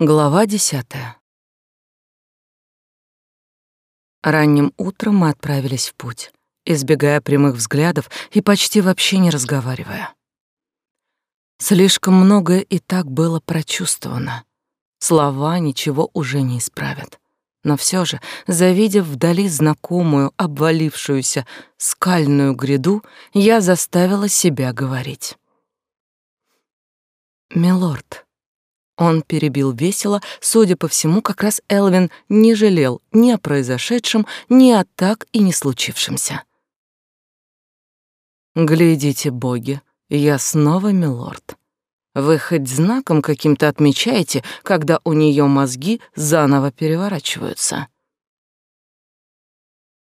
Глава десятая. Ранним утром мы отправились в путь, избегая прямых взглядов и почти вообще не разговаривая. Слишком многое и так было прочувствовано. Слова ничего уже не исправят. Но все же, завидев вдали знакомую обвалившуюся скальную гряду, я заставила себя говорить. «Милорд, он перебил весело, судя по всему, как раз Элвин не жалел ни о произошедшем, ни о так и не случившемся. «Глядите, боги, я снова милорд. Вы хоть знаком каким-то отмечаете, когда у нее мозги заново переворачиваются?»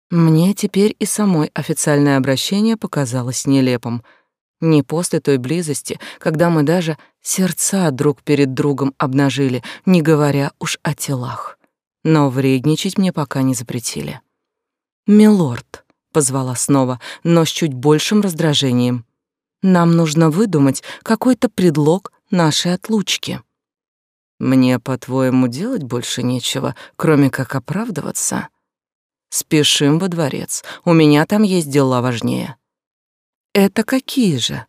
Мне теперь и самой официальное обращение показалось нелепым — не после той близости, когда мы даже сердца друг перед другом обнажили, не говоря уж о телах. Но вредничать мне пока не запретили. «Милорд», — позвала снова, но с чуть большим раздражением. «Нам нужно выдумать какой-то предлог нашей отлучки». «Мне, по-твоему, делать больше нечего, кроме как оправдываться?» «Спешим во дворец, у меня там есть дела важнее». Это какие же?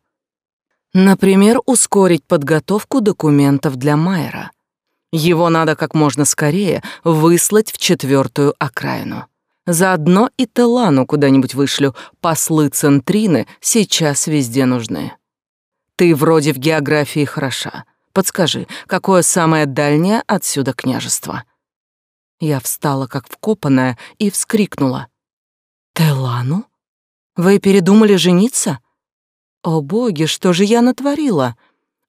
Например, ускорить подготовку документов для Майера. Его надо как можно скорее выслать в четвертую окраину. Заодно и Телану куда-нибудь вышлю. Послы Центрины сейчас везде нужны. Ты вроде в географии хороша. Подскажи, какое самое дальнее отсюда княжество? Я встала как вкопанная и вскрикнула. Телану? Вы передумали жениться? О боги, что же я натворила?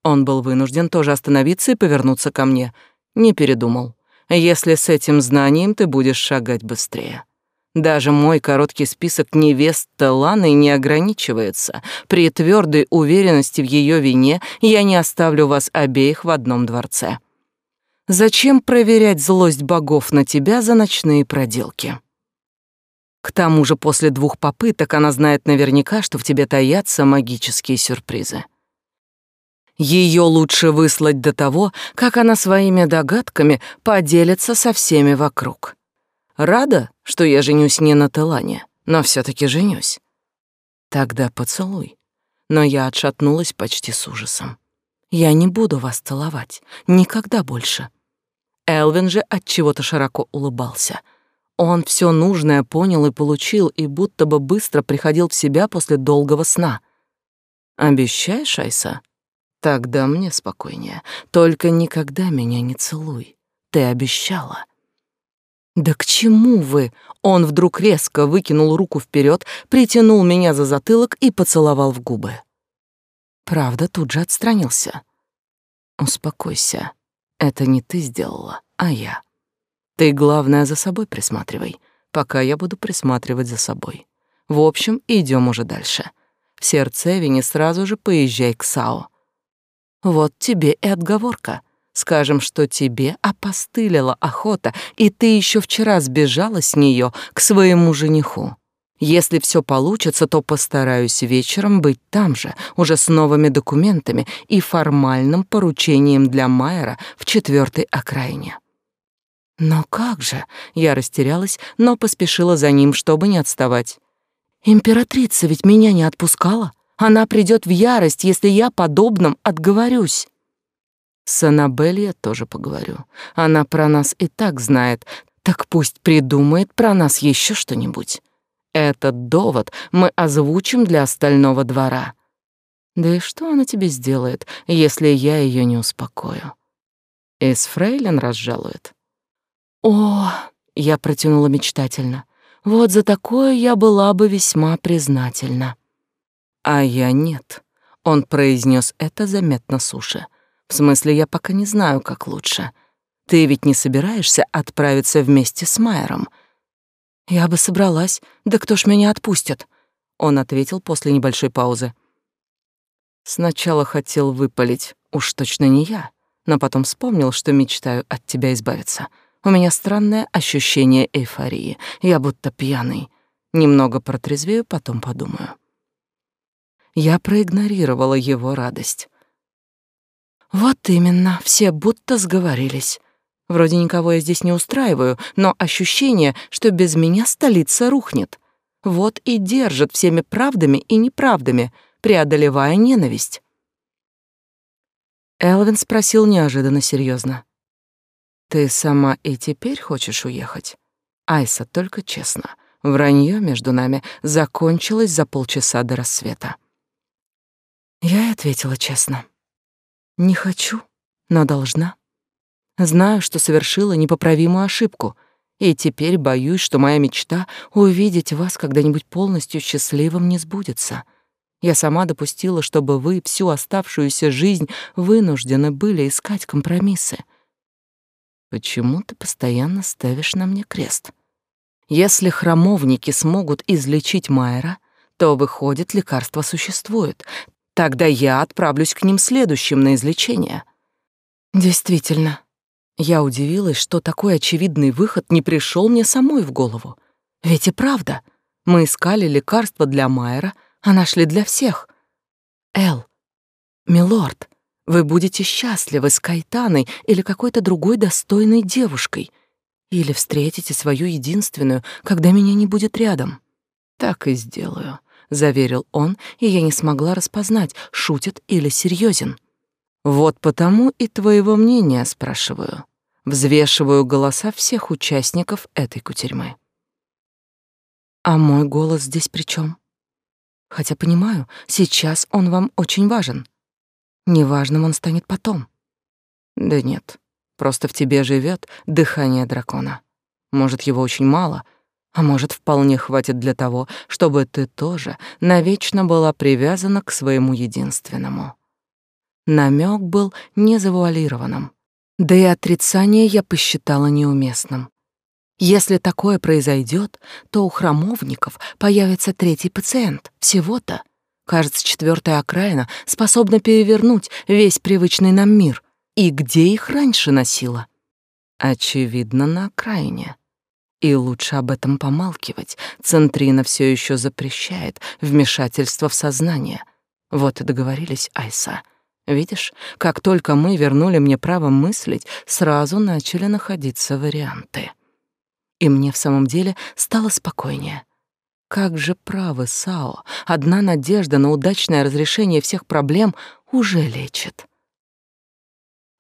Он был вынужден тоже остановиться и повернуться ко мне. Не передумал. Если с этим знанием ты будешь шагать быстрее. Даже мой короткий список невест Таланы не ограничивается. При твердой уверенности в ее вине я не оставлю вас обеих в одном дворце. Зачем проверять злость богов на тебя за ночные проделки? К тому же после двух попыток она знает наверняка, что в тебе таятся магические сюрпризы. Ее лучше выслать до того, как она своими догадками поделится со всеми вокруг. Рада, что я женюсь не на Телане, но все таки женюсь. Тогда поцелуй. Но я отшатнулась почти с ужасом. Я не буду вас целовать. Никогда больше. Элвин же от чего-то широко улыбался — он все нужное понял и получил, и будто бы быстро приходил в себя после долгого сна. «Обещаешь, Айса?» «Тогда мне спокойнее. Только никогда меня не целуй. Ты обещала». «Да к чему вы?» Он вдруг резко выкинул руку вперед, притянул меня за затылок и поцеловал в губы. Правда, тут же отстранился. «Успокойся. Это не ты сделала, а я». Ты, главное, за собой присматривай, пока я буду присматривать за собой. В общем, идем уже дальше. В Сердцевине сразу же поезжай к САО. Вот тебе и отговорка. Скажем, что тебе опостылила охота, и ты еще вчера сбежала с нее к своему жениху. Если все получится, то постараюсь вечером быть там же, уже с новыми документами и формальным поручением для Майера в четвертой окраине. Но как же? Я растерялась, но поспешила за ним, чтобы не отставать. Императрица ведь меня не отпускала. Она придет в ярость, если я подобным отговорюсь. С Аннабель я тоже поговорю. Она про нас и так знает, так пусть придумает про нас еще что-нибудь. Этот довод мы озвучим для остального двора. Да и что она тебе сделает, если я ее не успокою? Из фрейлин разжалует. «О!» — я протянула мечтательно. «Вот за такое я была бы весьма признательна». «А я нет», — он произнес это заметно суше. «В смысле, я пока не знаю, как лучше. Ты ведь не собираешься отправиться вместе с Майером?» «Я бы собралась. Да кто ж меня отпустит?» Он ответил после небольшой паузы. «Сначала хотел выпалить, уж точно не я, но потом вспомнил, что мечтаю от тебя избавиться». У меня странное ощущение эйфории. Я будто пьяный. Немного протрезвею, потом подумаю. Я проигнорировала его радость. Вот именно, все будто сговорились. Вроде никого я здесь не устраиваю, но ощущение, что без меня столица рухнет. Вот и держит всеми правдами и неправдами, преодолевая ненависть. Элвин спросил неожиданно серьезно. «Ты сама и теперь хочешь уехать?» Айса, только честно. Вранье между нами закончилось за полчаса до рассвета. Я и ответила честно. Не хочу, но должна. Знаю, что совершила непоправимую ошибку, и теперь боюсь, что моя мечта увидеть вас когда-нибудь полностью счастливым не сбудется. Я сама допустила, чтобы вы всю оставшуюся жизнь вынуждены были искать компромиссы. Почему ты постоянно ставишь на мне крест? Если храмовники смогут излечить Майера, то, выходит, лекарство существует. Тогда я отправлюсь к ним следующим на излечение. Действительно, я удивилась, что такой очевидный выход не пришел мне самой в голову. Ведь и правда, мы искали лекарство для Майера, а нашли для всех. Эл, милорд, вы будете счастливы с Кайтаной или какой-то другой достойной девушкой — или встретите свою единственную, когда меня не будет рядом. Так и сделаю, заверил он, и я не смогла распознать, шутит или серьезен. Вот потому и твоего мнения спрашиваю. Взвешиваю голоса всех участников этой кутерьмы. А мой голос здесь при чем? Хотя понимаю, сейчас он вам очень важен. Неважным он станет потом. Да нет, Просто в тебе живет дыхание дракона. Может, его очень мало, а может, вполне хватит для того, чтобы ты тоже навечно была привязана к своему единственному. Намек был незавуалированным, да и отрицание я посчитала неуместным. Если такое произойдет, то у храмовников появится третий пациент, всего-то. Кажется, четвертая окраина способна перевернуть весь привычный нам мир — и где их раньше носила? Очевидно, на окраине. И лучше об этом помалкивать. Центрина все еще запрещает вмешательство в сознание. Вот и договорились, Айса. Видишь, как только мы вернули мне право мыслить, сразу начали находиться варианты. И мне в самом деле стало спокойнее. Как же правы Сао, одна надежда на удачное разрешение всех проблем уже лечит.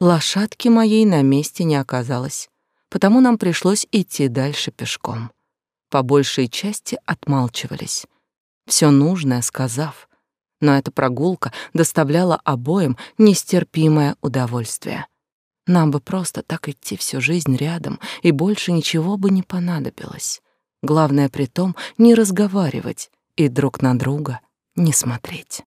Лошадки моей на месте не оказалось, потому нам пришлось идти дальше пешком. По большей части отмалчивались, все нужное сказав, но эта прогулка доставляла обоим нестерпимое удовольствие. Нам бы просто так идти всю жизнь рядом, и больше ничего бы не понадобилось. Главное при том не разговаривать и друг на друга не смотреть.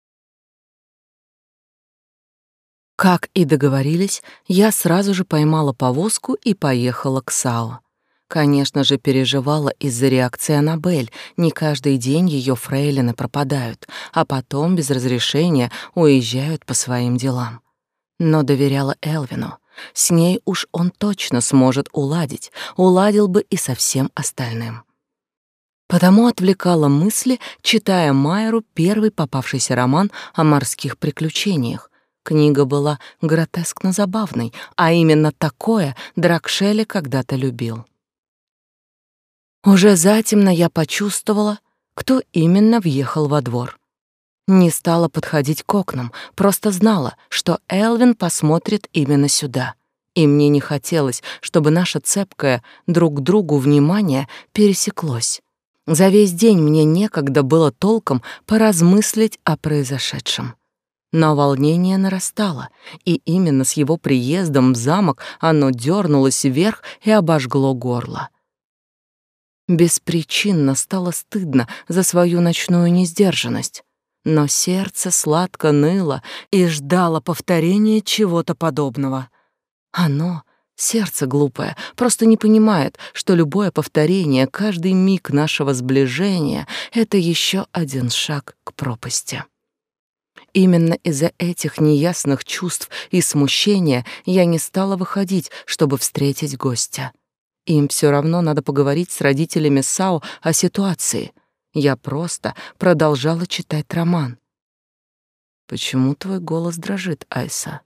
Как и договорились, я сразу же поймала повозку и поехала к Сао. Конечно же, переживала из-за реакции Аннабель. Не каждый день ее фрейлины пропадают, а потом без разрешения уезжают по своим делам. Но доверяла Элвину. С ней уж он точно сможет уладить, уладил бы и со всем остальным. Потому отвлекала мысли, читая Майеру первый попавшийся роман о морских приключениях, Книга была гротескно забавной, а именно такое Дракшели когда-то любил. Уже затемно я почувствовала, кто именно въехал во двор. Не стала подходить к окнам, просто знала, что Элвин посмотрит именно сюда. И мне не хотелось, чтобы наше цепкое друг к другу внимание пересеклось. За весь день мне некогда было толком поразмыслить о произошедшем. Но волнение нарастало, и именно с его приездом в замок оно дернулось вверх и обожгло горло. Беспричинно стало стыдно за свою ночную несдержанность, но сердце сладко ныло и ждало повторения чего-то подобного. Оно, сердце глупое, просто не понимает, что любое повторение, каждый миг нашего сближения — это еще один шаг к пропасти. Именно из-за этих неясных чувств и смущения я не стала выходить, чтобы встретить гостя. Им все равно надо поговорить с родителями Сао о ситуации. Я просто продолжала читать роман. «Почему твой голос дрожит, Айса?»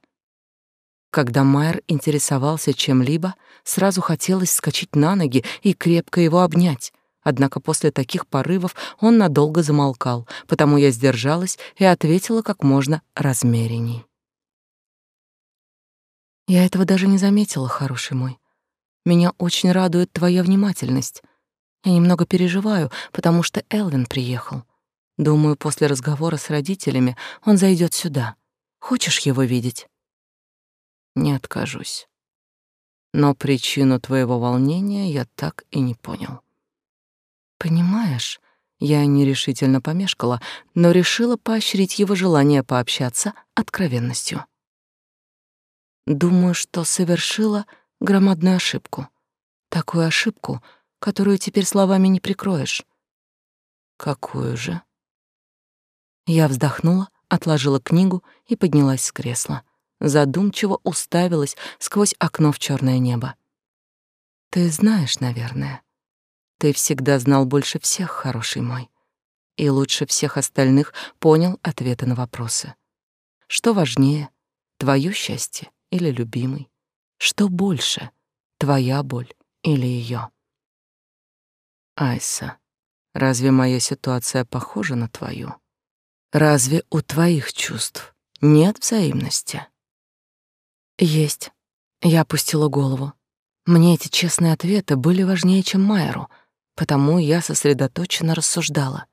Когда Майер интересовался чем-либо, сразу хотелось скачать на ноги и крепко его обнять. Однако после таких порывов он надолго замолкал, потому я сдержалась и ответила как можно размеренней. Я этого даже не заметила, хороший мой. Меня очень радует твоя внимательность. Я немного переживаю, потому что Элвин приехал. Думаю, после разговора с родителями он зайдет сюда. Хочешь его видеть? Не откажусь. Но причину твоего волнения я так и не понял. Понимаешь, я нерешительно помешкала, но решила поощрить его желание пообщаться откровенностью. Думаю, что совершила громадную ошибку. Такую ошибку, которую теперь словами не прикроешь. Какую же? Я вздохнула, отложила книгу и поднялась с кресла задумчиво уставилась сквозь окно в черное небо. Ты знаешь, наверное. Ты всегда знал больше всех, хороший мой, и лучше всех остальных понял ответы на вопросы. Что важнее, твое счастье или любимый? Что больше, твоя боль или ее? Айса, разве моя ситуация похожа на твою? Разве у твоих чувств нет взаимности? Есть. Я опустила голову. Мне эти честные ответы были важнее, чем Майеру, потому я сосредоточенно рассуждала.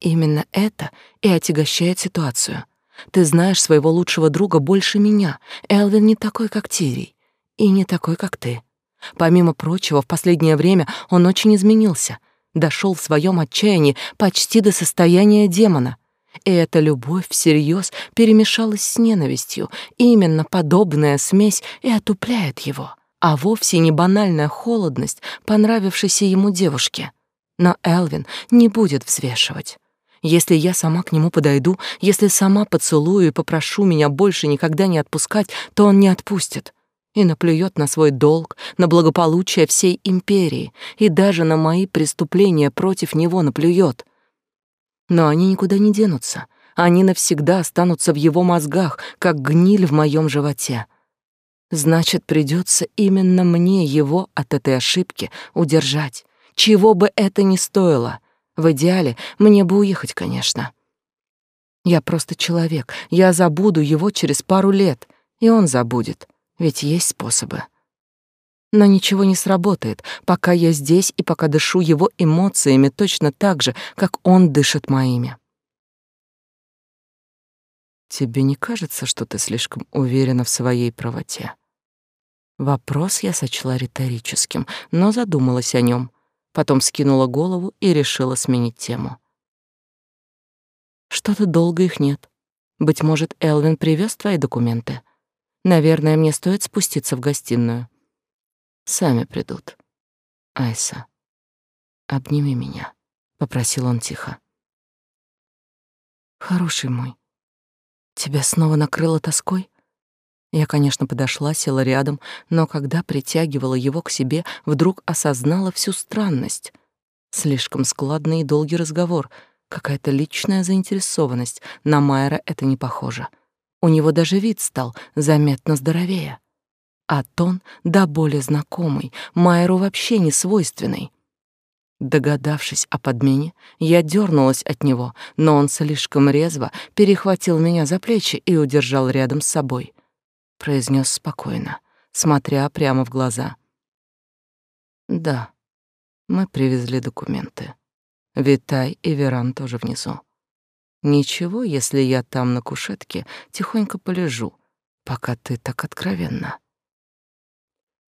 Именно это и отягощает ситуацию. Ты знаешь своего лучшего друга больше меня. Элвин не такой, как Тирий, и не такой, как ты. Помимо прочего, в последнее время он очень изменился, дошел в своем отчаянии почти до состояния демона — и эта любовь всерьез перемешалась с ненавистью. Именно подобная смесь и отупляет его, а вовсе не банальная холодность понравившейся ему девушке. Но Элвин не будет взвешивать. Если я сама к нему подойду, если сама поцелую и попрошу меня больше никогда не отпускать, то он не отпустит и наплюет на свой долг, на благополучие всей империи, и даже на мои преступления против него наплюет. Но они никуда не денутся. Они навсегда останутся в его мозгах, как гниль в моем животе. Значит, придется именно мне его от этой ошибки удержать, чего бы это ни стоило. В идеале мне бы уехать, конечно. Я просто человек, я забуду его через пару лет, и он забудет, ведь есть способы. Но ничего не сработает, пока я здесь и пока дышу его эмоциями точно так же, как он дышит моими. Тебе не кажется, что ты слишком уверена в своей правоте? Вопрос я сочла риторическим, но задумалась о нем, потом скинула голову и решила сменить тему. Что-то долго их нет. Быть может, Элвин привез твои документы. Наверное, мне стоит спуститься в гостиную. Сами придут. Айса, обними меня, попросил он тихо. Хороший мой, тебя снова накрыло тоской? Я, конечно, подошла, села рядом, но когда притягивала его к себе, вдруг осознала всю странность. Слишком складный и долгий разговор, какая-то личная заинтересованность. На Майера это не похоже. У него даже вид стал заметно здоровее а тон да более знакомый, Майеру вообще не свойственный. Догадавшись о подмене, я дернулась от него, но он слишком резво перехватил меня за плечи и удержал рядом с собой. Произнес спокойно, смотря прямо в глаза. «Да, мы привезли документы. Витай и Веран тоже внизу. Ничего, если я там на кушетке тихонько полежу, пока ты так откровенна».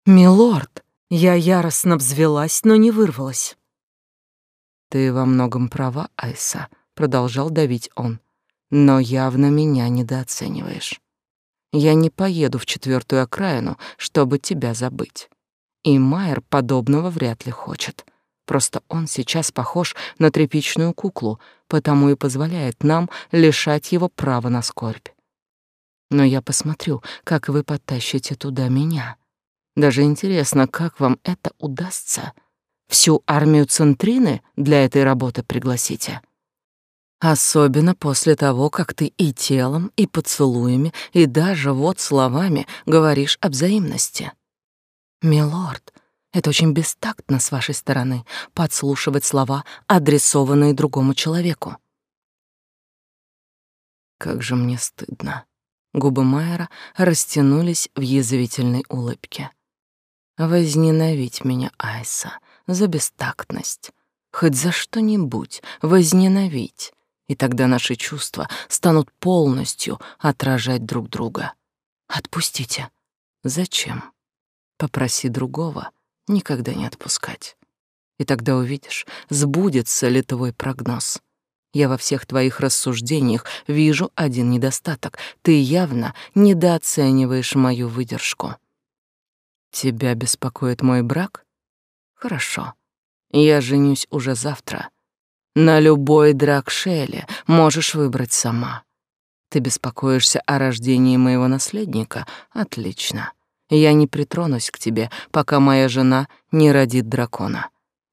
«Милорд!» Я яростно взвелась, но не вырвалась. «Ты во многом права, Айса», — продолжал давить он. «Но явно меня недооцениваешь. Я не поеду в четвертую окраину, чтобы тебя забыть. И Майер подобного вряд ли хочет. Просто он сейчас похож на тряпичную куклу, потому и позволяет нам лишать его права на скорбь. Но я посмотрю, как вы подтащите туда меня» Даже интересно, как вам это удастся? Всю армию Центрины для этой работы пригласите? Особенно после того, как ты и телом, и поцелуями, и даже вот словами говоришь о взаимности. Милорд, это очень бестактно с вашей стороны подслушивать слова, адресованные другому человеку. Как же мне стыдно. Губы Майера растянулись в язвительной улыбке. Возненавидь меня, Айса, за бестактность. Хоть за что-нибудь возненавидь. И тогда наши чувства станут полностью отражать друг друга. Отпустите. Зачем? Попроси другого никогда не отпускать. И тогда увидишь, сбудется ли твой прогноз. Я во всех твоих рассуждениях вижу один недостаток. Ты явно недооцениваешь мою выдержку. Тебя беспокоит мой брак? Хорошо. Я женюсь уже завтра. На любой дракшеле можешь выбрать сама. Ты беспокоишься о рождении моего наследника? Отлично. Я не притронусь к тебе, пока моя жена не родит дракона.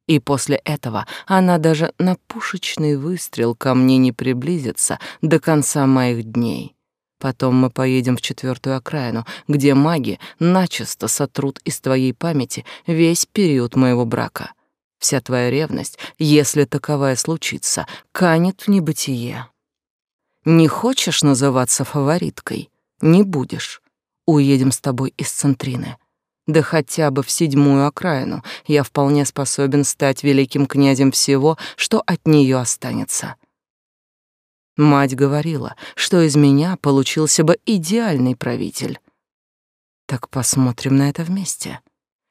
И после этого она даже на пушечный выстрел ко мне не приблизится до конца моих дней. Потом мы поедем в четвертую окраину, где маги начисто сотрут из твоей памяти весь период моего брака. Вся твоя ревность, если таковая случится, канет в небытие. Не хочешь называться фавориткой? Не будешь. Уедем с тобой из Центрины да хотя бы в седьмую окраину, я вполне способен стать великим князем всего, что от нее останется. Мать говорила, что из меня получился бы идеальный правитель. Так посмотрим на это вместе.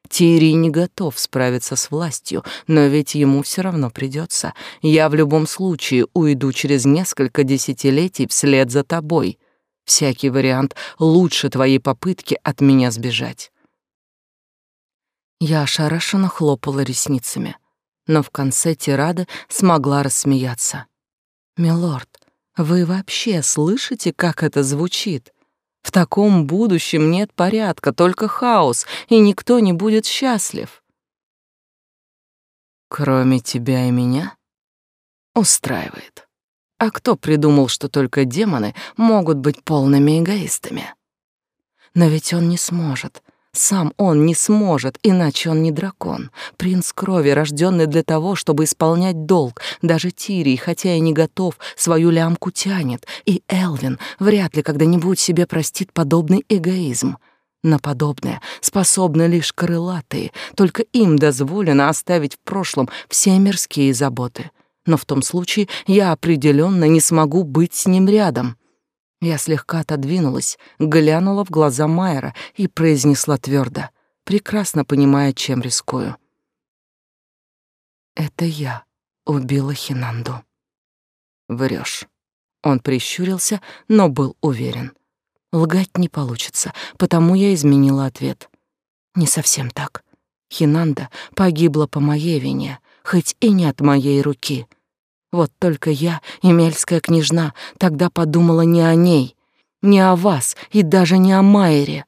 Тири не готов справиться с властью, но ведь ему все равно придется. Я в любом случае уйду через несколько десятилетий вслед за тобой. Всякий вариант лучше твоей попытки от меня сбежать. Я ошарашенно хлопала ресницами, но в конце тирады смогла рассмеяться. «Милорд, вы вообще слышите, как это звучит? В таком будущем нет порядка, только хаос, и никто не будет счастлив». «Кроме тебя и меня?» «Устраивает. А кто придумал, что только демоны могут быть полными эгоистами?» «Но ведь он не сможет». Сам он не сможет, иначе он не дракон. Принц крови, рожденный для того, чтобы исполнять долг. Даже Тирий, хотя и не готов, свою лямку тянет. И Элвин вряд ли когда-нибудь себе простит подобный эгоизм. На подобное способны лишь крылатые, только им дозволено оставить в прошлом все мирские заботы. Но в том случае я определенно не смогу быть с ним рядом. Я слегка отодвинулась, глянула в глаза Майера и произнесла твердо, прекрасно понимая, чем рискую. «Это я убила Хинанду». Врешь. Он прищурился, но был уверен. Лгать не получится, потому я изменила ответ. Не совсем так. Хинанда погибла по моей вине, хоть и не от моей руки — вот только я, Емельская княжна, тогда подумала не о ней, не о вас и даже не о Майере.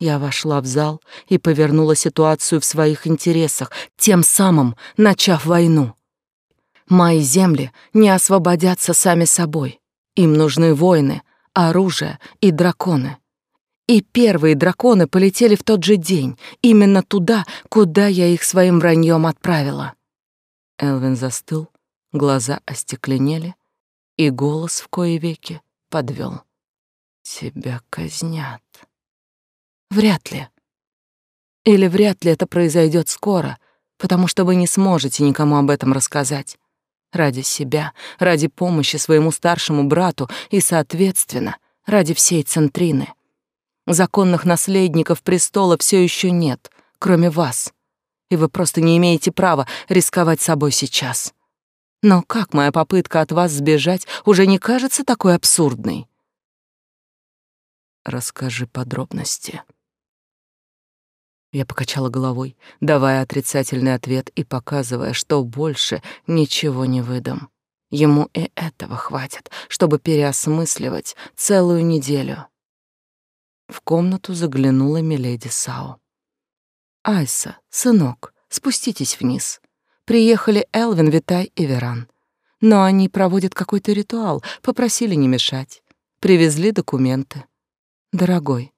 Я вошла в зал и повернула ситуацию в своих интересах, тем самым начав войну. Мои земли не освободятся сами собой. Им нужны воины, оружие и драконы. И первые драконы полетели в тот же день, именно туда, куда я их своим враньем отправила. Элвин застыл, Глаза остекленели, и голос в кое веки подвел. Тебя казнят. Вряд ли. Или вряд ли это произойдет скоро, потому что вы не сможете никому об этом рассказать. Ради себя, ради помощи своему старшему брату и, соответственно, ради всей Центрины. Законных наследников престола все еще нет, кроме вас, и вы просто не имеете права рисковать собой сейчас. Но как моя попытка от вас сбежать уже не кажется такой абсурдной? Расскажи подробности. Я покачала головой, давая отрицательный ответ и показывая, что больше ничего не выдам. Ему и этого хватит, чтобы переосмысливать целую неделю. В комнату заглянула миледи Сао. «Айса, сынок, спуститесь вниз. Приехали Элвин, Витай и Веран. но они проводят какой-то ритуал, попросили не мешать. Привезли документы. Дорогой,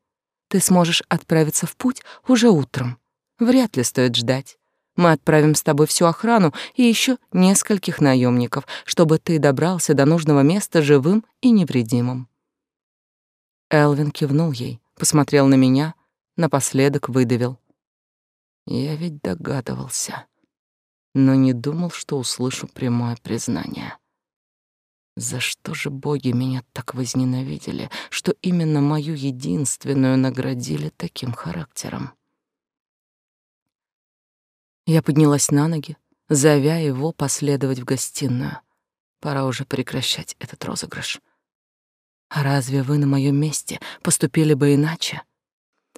ты сможешь отправиться в путь уже утром. Вряд ли стоит ждать. Мы отправим с тобой всю охрану и еще нескольких наемников, чтобы ты добрался до нужного места живым и невредимым. Элвин кивнул ей, посмотрел на меня, напоследок выдавил. Я ведь догадывался, но не думал, что услышу прямое признание. За что же боги меня так возненавидели, что именно мою единственную наградили таким характером? Я поднялась на ноги, зовя его последовать в гостиную. Пора уже прекращать этот розыгрыш. Разве вы на моем месте поступили бы иначе?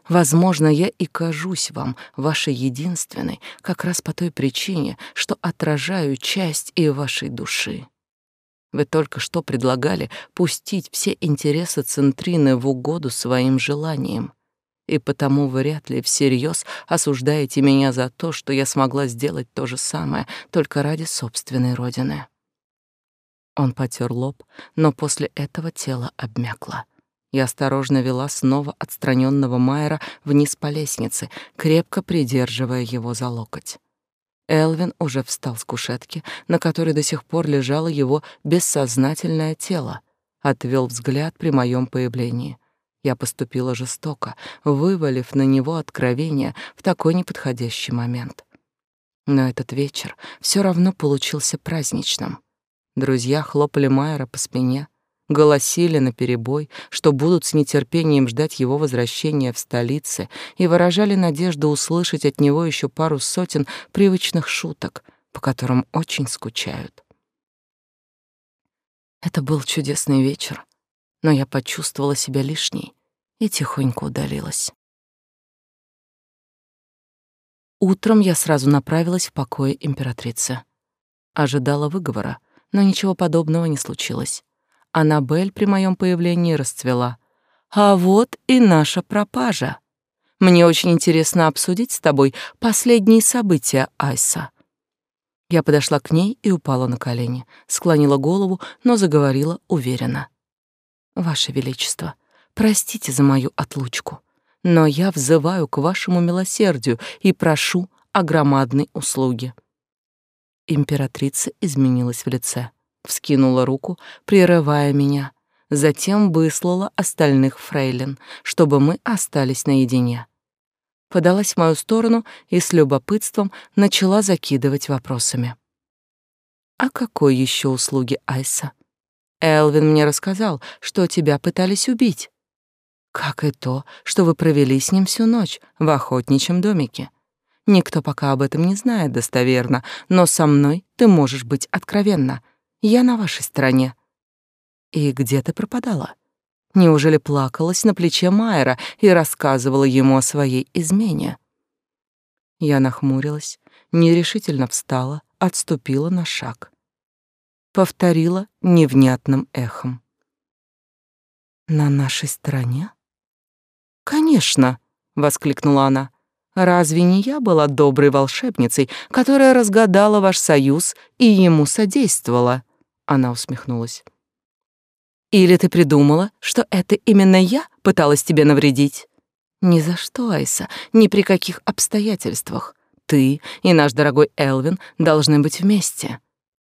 Возможно, я и кажусь вам вашей единственной как раз по той причине, что отражаю часть и вашей души. Вы только что предлагали пустить все интересы Центрины в угоду своим желаниям, и потому вряд ли всерьез осуждаете меня за то, что я смогла сделать то же самое только ради собственной родины. Он потер лоб, но после этого тело обмякло. Я осторожно вела снова отстраненного Майера вниз по лестнице, крепко придерживая его за локоть. Элвин уже встал с кушетки, на которой до сих пор лежало его бессознательное тело, отвел взгляд при моем появлении. Я поступила жестоко, вывалив на него откровение в такой неподходящий момент. Но этот вечер все равно получился праздничным. Друзья хлопали Майера по спине, голосили наперебой, что будут с нетерпением ждать его возвращения в столице и выражали надежду услышать от него еще пару сотен привычных шуток, по которым очень скучают. Это был чудесный вечер, но я почувствовала себя лишней и тихонько удалилась. Утром я сразу направилась в покое императрицы. Ожидала выговора, но ничего подобного не случилось. Аннабель при моем появлении расцвела. «А вот и наша пропажа. Мне очень интересно обсудить с тобой последние события Айса». Я подошла к ней и упала на колени, склонила голову, но заговорила уверенно. «Ваше Величество, простите за мою отлучку, но я взываю к вашему милосердию и прошу о громадной услуге». Императрица изменилась в лице вскинула руку, прерывая меня, затем выслала остальных фрейлин, чтобы мы остались наедине. Подалась в мою сторону и с любопытством начала закидывать вопросами. «А какой еще услуги Айса? Элвин мне рассказал, что тебя пытались убить. Как и то, что вы провели с ним всю ночь в охотничьем домике. Никто пока об этом не знает достоверно, но со мной ты можешь быть откровенна. Я на вашей стороне. И где ты пропадала? Неужели плакалась на плече Майера и рассказывала ему о своей измене? Я нахмурилась, нерешительно встала, отступила на шаг. Повторила невнятным эхом. «На нашей стороне?» «Конечно!» — воскликнула она. «Разве не я была доброй волшебницей, которая разгадала ваш союз и ему содействовала?» Она усмехнулась. Или ты придумала, что это именно я пыталась тебе навредить? Ни за что, Айса, ни при каких обстоятельствах. Ты и наш дорогой Элвин должны быть вместе.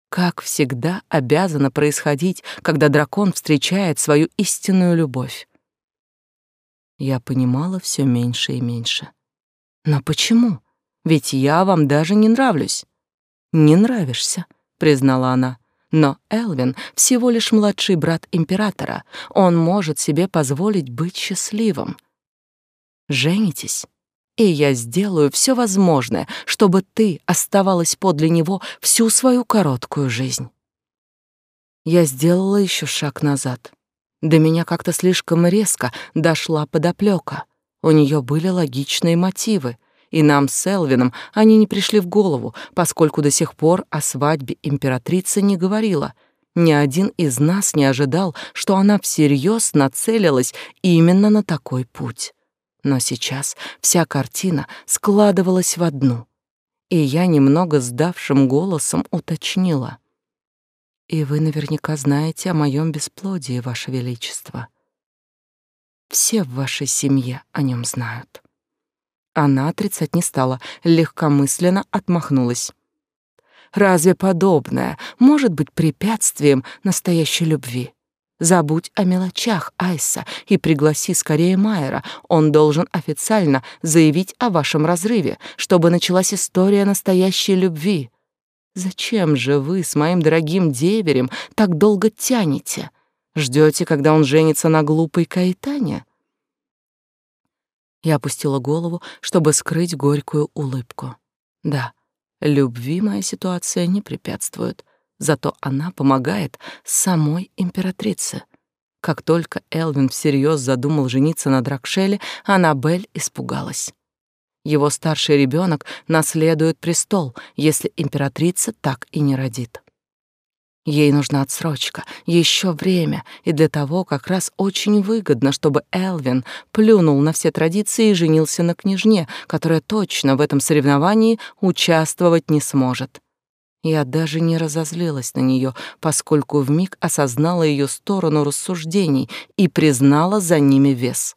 Как всегда обязано происходить, когда дракон встречает свою истинную любовь. Я понимала все меньше и меньше. Но почему? Ведь я вам даже не нравлюсь. Не нравишься, признала она. Но Элвин всего лишь младший брат императора. Он может себе позволить быть счастливым. Женитесь, и я сделаю все возможное, чтобы ты оставалась подле него всю свою короткую жизнь. Я сделала еще шаг назад. До меня как-то слишком резко дошла подоплека. У нее были логичные мотивы, и нам с Элвином они не пришли в голову, поскольку до сих пор о свадьбе императрица не говорила. Ни один из нас не ожидал, что она всерьез нацелилась именно на такой путь. Но сейчас вся картина складывалась в одну. И я немного сдавшим голосом уточнила. И вы наверняка знаете о моем бесплодии, Ваше Величество. Все в вашей семье о нем знают. Она отрицать не стала, легкомысленно отмахнулась. Разве подобное может быть препятствием настоящей любви? Забудь о мелочах, Айса, и пригласи скорее Майера. Он должен официально заявить о вашем разрыве, чтобы началась история настоящей любви. Зачем же вы с моим дорогим деверем так долго тянете? Ждете, когда он женится на глупой Каэтане? Я опустила голову, чтобы скрыть горькую улыбку. Да, любви моя ситуация не препятствует, зато она помогает самой императрице. Как только Элвин всерьез задумал жениться на Дракшеле, Аннабель испугалась. Его старший ребенок наследует престол, если императрица так и не родит. Ей нужна отсрочка, еще время, и для того как раз очень выгодно, чтобы Элвин плюнул на все традиции и женился на княжне, которая точно в этом соревновании участвовать не сможет. Я даже не разозлилась на нее, поскольку вмиг осознала ее сторону рассуждений и признала за ними вес.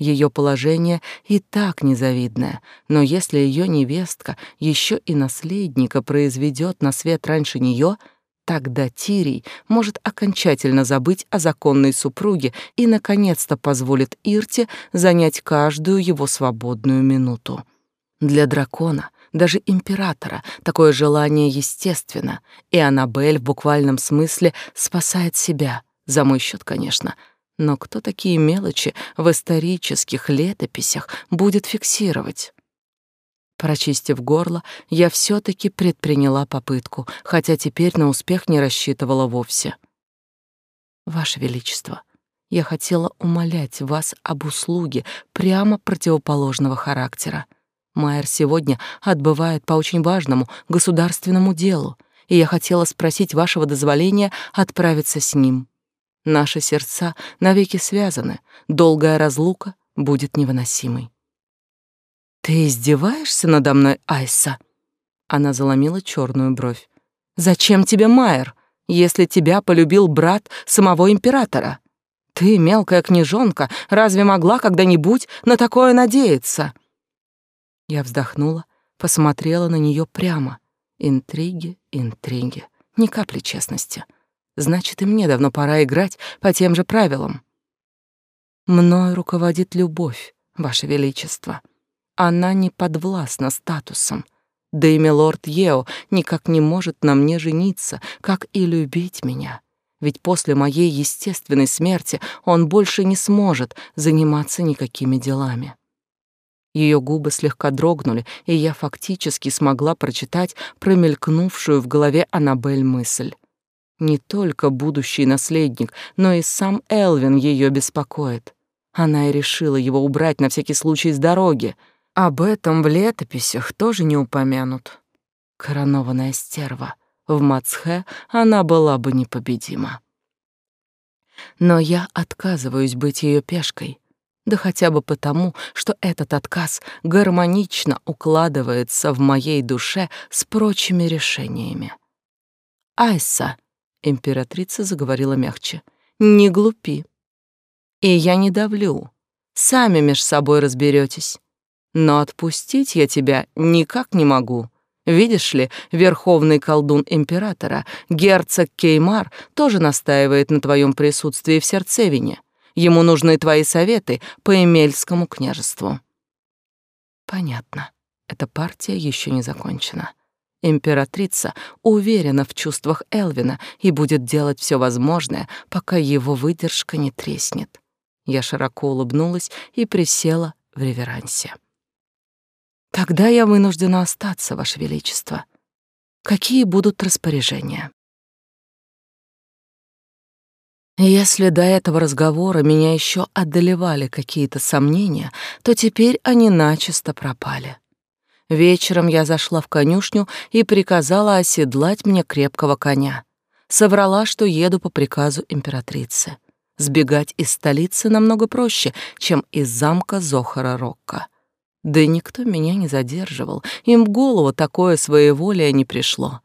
Ее положение и так незавидное, но если ее невестка еще и наследника произведет на свет раньше нее — Тогда Тирий может окончательно забыть о законной супруге и, наконец-то, позволит Ирте занять каждую его свободную минуту. Для дракона, даже императора, такое желание естественно, и Аннабель в буквальном смысле спасает себя, за мой счет, конечно. Но кто такие мелочи в исторических летописях будет фиксировать? Прочистив горло, я все таки предприняла попытку, хотя теперь на успех не рассчитывала вовсе. Ваше величество, я хотела умолять вас об услуге прямо противоположного характера. Майер сегодня отбывает по очень важному государственному делу, и я хотела спросить вашего дозволения отправиться с ним. Наши сердца навеки связаны, долгая разлука будет невыносимой. «Ты издеваешься надо мной, Айса?» Она заломила черную бровь. «Зачем тебе Майер, если тебя полюбил брат самого императора? Ты, мелкая княжонка, разве могла когда-нибудь на такое надеяться?» Я вздохнула, посмотрела на нее прямо. Интриги, интриги, ни капли честности. Значит, и мне давно пора играть по тем же правилам. Мною руководит любовь, Ваше Величество. Она не подвластна статусам. Да и милорд Ео никак не может на мне жениться, как и любить меня. Ведь после моей естественной смерти он больше не сможет заниматься никакими делами. Ее губы слегка дрогнули, и я фактически смогла прочитать промелькнувшую в голове Аннабель мысль. Не только будущий наследник, но и сам Элвин ее беспокоит. Она и решила его убрать на всякий случай с дороги — об этом в летописях тоже не упомянут. Коронованная стерва. В Мацхе она была бы непобедима. Но я отказываюсь быть ее пешкой. Да хотя бы потому, что этот отказ гармонично укладывается в моей душе с прочими решениями. «Айса», — императрица заговорила мягче, — «не глупи. И я не давлю. Сами меж собой разберетесь. Но отпустить я тебя никак не могу. Видишь ли, верховный колдун императора, герцог Кеймар, тоже настаивает на твоем присутствии в Сердцевине. Ему нужны твои советы по Эмельскому княжеству. Понятно. Эта партия еще не закончена. Императрица уверена в чувствах Элвина и будет делать все возможное, пока его выдержка не треснет. Я широко улыбнулась и присела в реверансе. Тогда я вынуждена остаться, Ваше Величество. Какие будут распоряжения? Если до этого разговора меня еще одолевали какие-то сомнения, то теперь они начисто пропали. Вечером я зашла в конюшню и приказала оседлать мне крепкого коня. Соврала, что еду по приказу императрицы. Сбегать из столицы намного проще, чем из замка Зохара Рокка. Да и никто меня не задерживал, им в голову такое своеволие не пришло.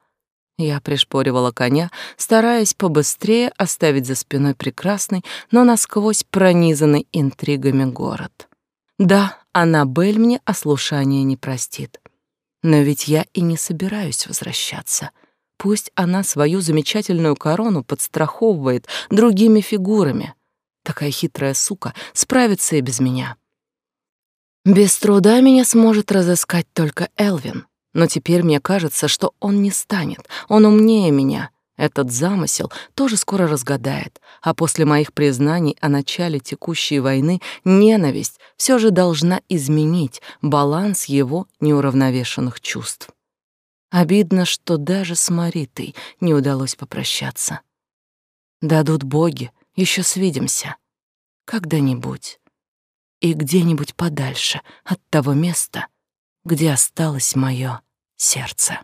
Я пришпоривала коня, стараясь побыстрее оставить за спиной прекрасный, но насквозь пронизанный интригами город. Да, Аннабель мне ослушание не простит. Но ведь я и не собираюсь возвращаться. Пусть она свою замечательную корону подстраховывает другими фигурами. Такая хитрая сука справится и без меня. Без труда меня сможет разыскать только Элвин. Но теперь мне кажется, что он не станет. Он умнее меня. Этот замысел тоже скоро разгадает, а после моих признаний о начале текущей войны ненависть все же должна изменить баланс его неуравновешенных чувств. Обидно, что даже с Маритой не удалось попрощаться. Дадут боги, еще свидимся. Когда-нибудь. И где-нибудь подальше от того места, где осталось мое сердце.